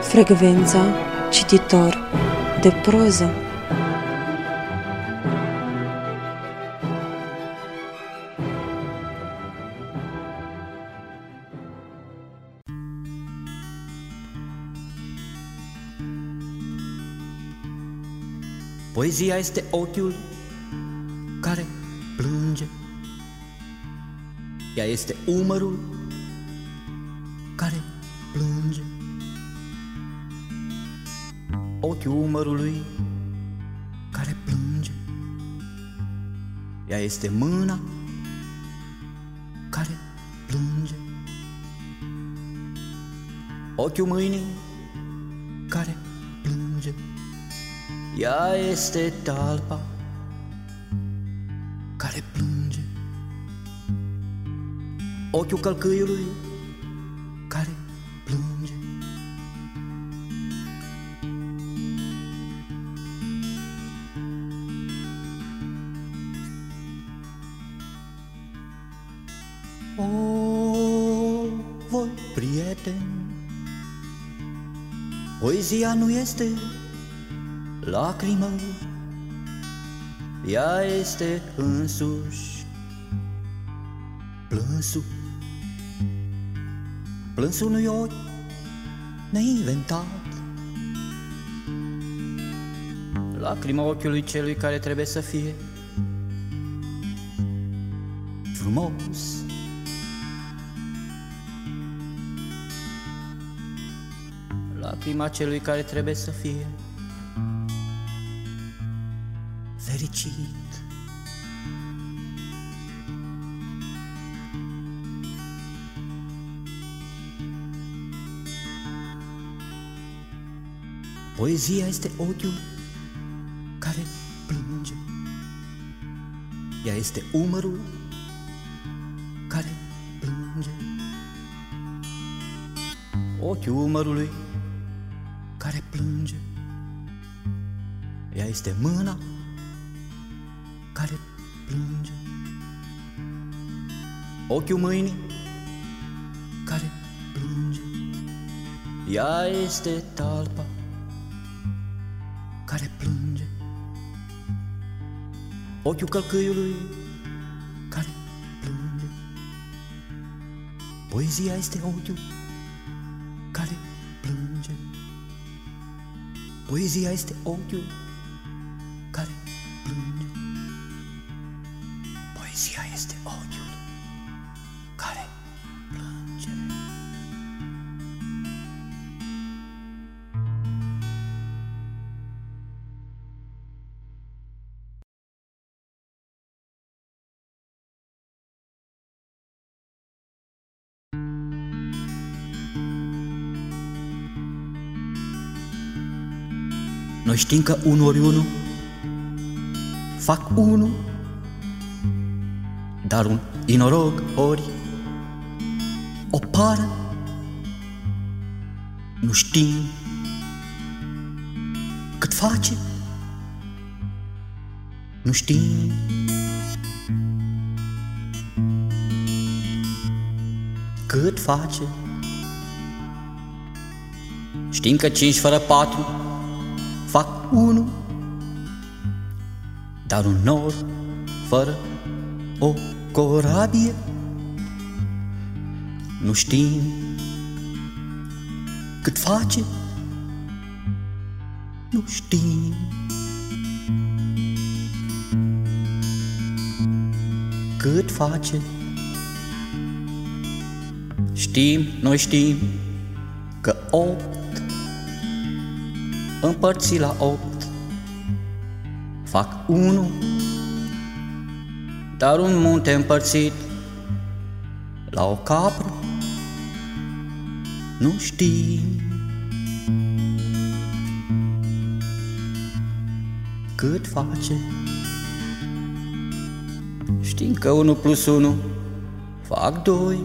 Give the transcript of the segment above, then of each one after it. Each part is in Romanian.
Frecvența cititor de proză. Poezia este ochiul Ea este umărul care plânge. Ochiul umărului care plânge. Ea este mâna care plânge. Ochiul mâinii care plânge. Ea este talpa Ochiul călcâiului care plânge O, voi prieteni Poezia nu este lacrimă, ea este însuși plânsul. Plânsul unui ochi neinventat. Lacrima ochiului celui care trebuie să fie frumos. Lacrima celui care trebuie să fie fericit. Poezia este ochiul care plânge. Ea este umărul care plânge. Ochiul umărului care plânge. Ea este mâna care plânge. Ochiul mâinii care plânge. Ea este talpa care plânge. Ochiul călcâiului care plânge. Poezia este ochiul care plânge. Poezia este ochiul Noi știm că unul ori unul fac unul dar un inorog ori o pară. Nu știm cât face, nu știm. Cât face. Știm că cinci fără patru. fac unu, dar un nor fără o corabie. Nu știm cât face. Nu știm. Cât face. Știm, noi știm că opt împărțit la opt. Fac unu. Dar un munte împărțit la o capră. Nu știi. Cât face. Știm că 1 plus 1 fac 2,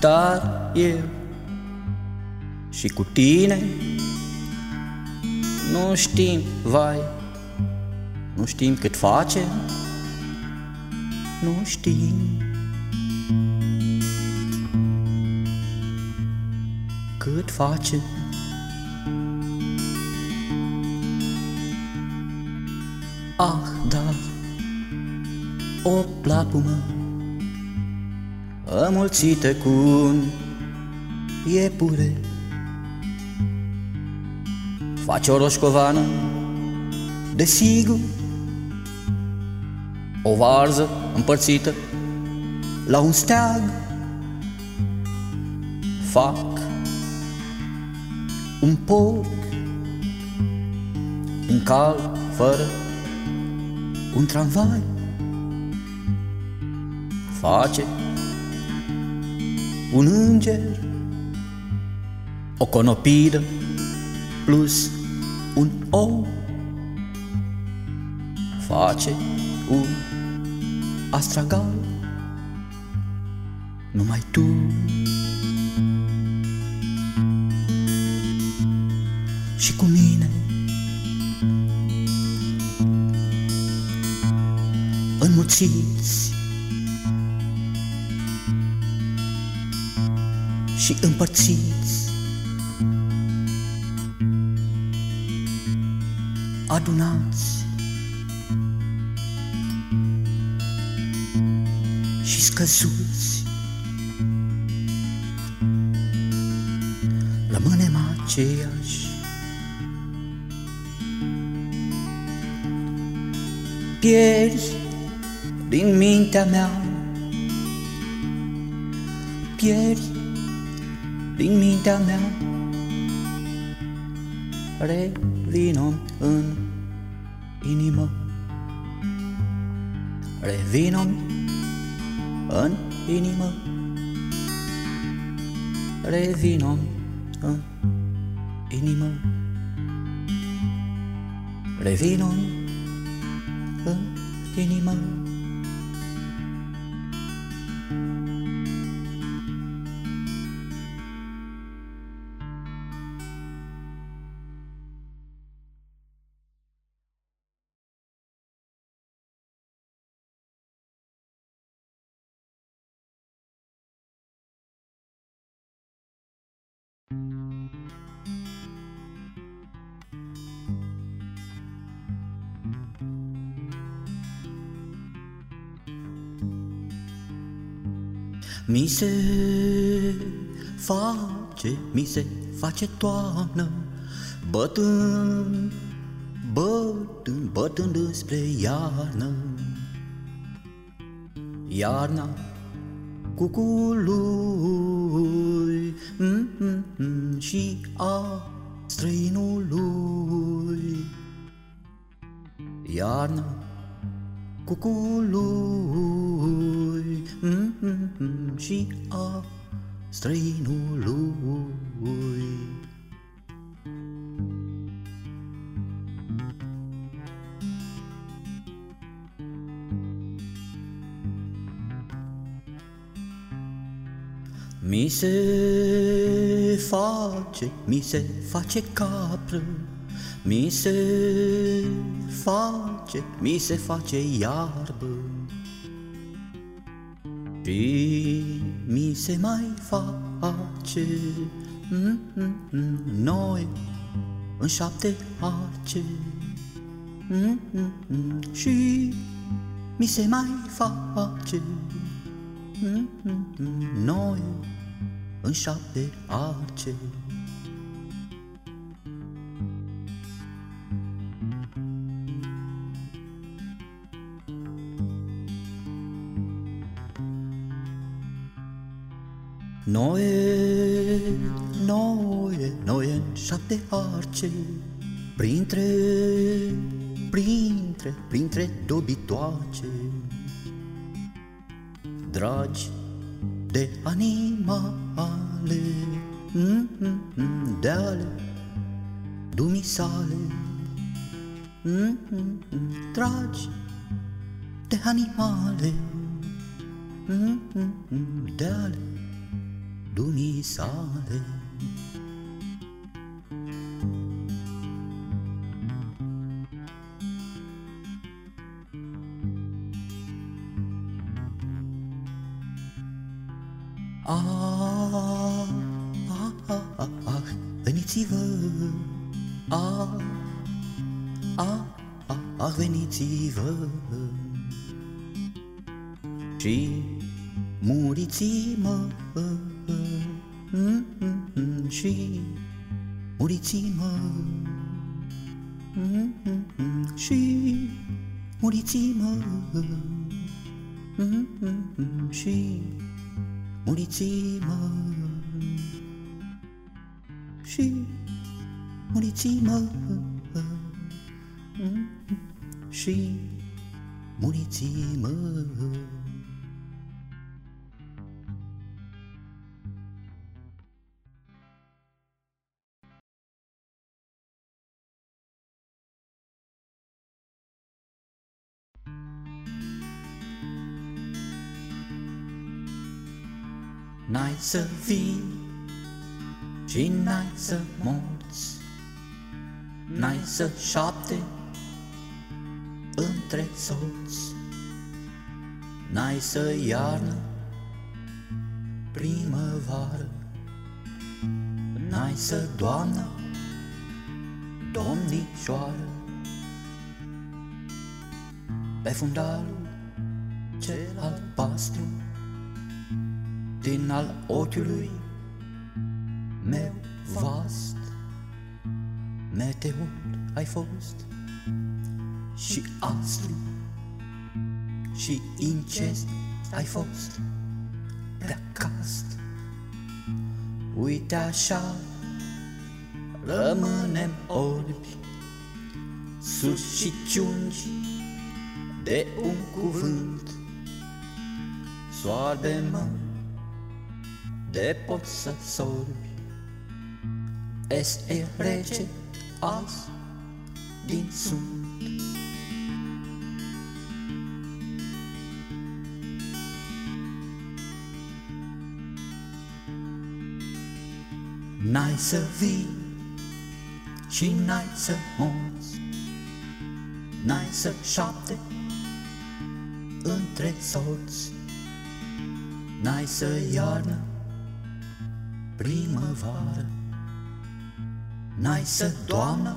dar eu și cu tine? Nu știm, vai, nu știm cât face. Știm nu știm. Cât face? Ah, da, o plapumă Amulțită cu un iepure Face o roșcovană, desigur. O varză împărțită la un steag. Fac un porc Un cal fără un tramvai. Face un înger O conopidă plus un ou Face un astragal. Numai tu. Și cu mine. Înmuțiți Și împărțiți Adunați. Și scăzuți. Rămânem aceiași Pierzi din mintea mea. Pierzi din mintea mea. Revino în inimă. Revino în inimă. Revino în inimă. Revino în inimă Mi se face, mi se face toamnă Bătând, bătând, bătând înspre iarnă. Iarna cucului mm, mm, mm, și a străinului Iarna cucului mm, mm, mm, și a străinului. Mi se face, mi se face capră, mi se face, mi se face iarbă. Și mi se mai face mm, mm, mm, Noi în șapte arce. Mm, mm, mm, Și mi se mai face mm, mm, mm, Noi în șapte arce. Noi, noi, noi în șapte arce, printre, printre, printre dobitoace, dragi de animale, mm, mm, mm, de ale dumisale, mm, mm, mm, dragi de animale, mm, mm, mm, de ale dumisale. Ah, ah, ah, ah, veniți-vă Și muriți-mă mm, mm, mm, Și muriți-mă mm, mm, mm, Și muriți-mă mm, mm, mm, Și muriți-mă Și muriți-mă mm, Și muriți-mă N-ai să vii și n-ai să morți N-ai să șapte între soți N-ai să iarnă primăvară N-ai să doamnă domnișoară Pe fundalul cel albastru din al ochiului meu vast. Meteor ai fost și astru și incest ai fost prea cast. Uite așa rămânem orbi, sus și ciungi de un cuvânt. Soarbe-mă de poți să sorbi. Este rece azi din sunt. N-ai să vii și n-ai să morți, N-ai să șapte între soți, N-ai să iarnă primăvară. N-ai să doamnă,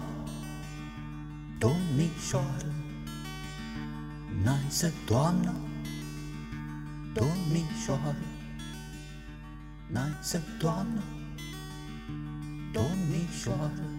domnișoară, N-ai să doamnă, domnișoară, N-ai să doamnă, domnișoară.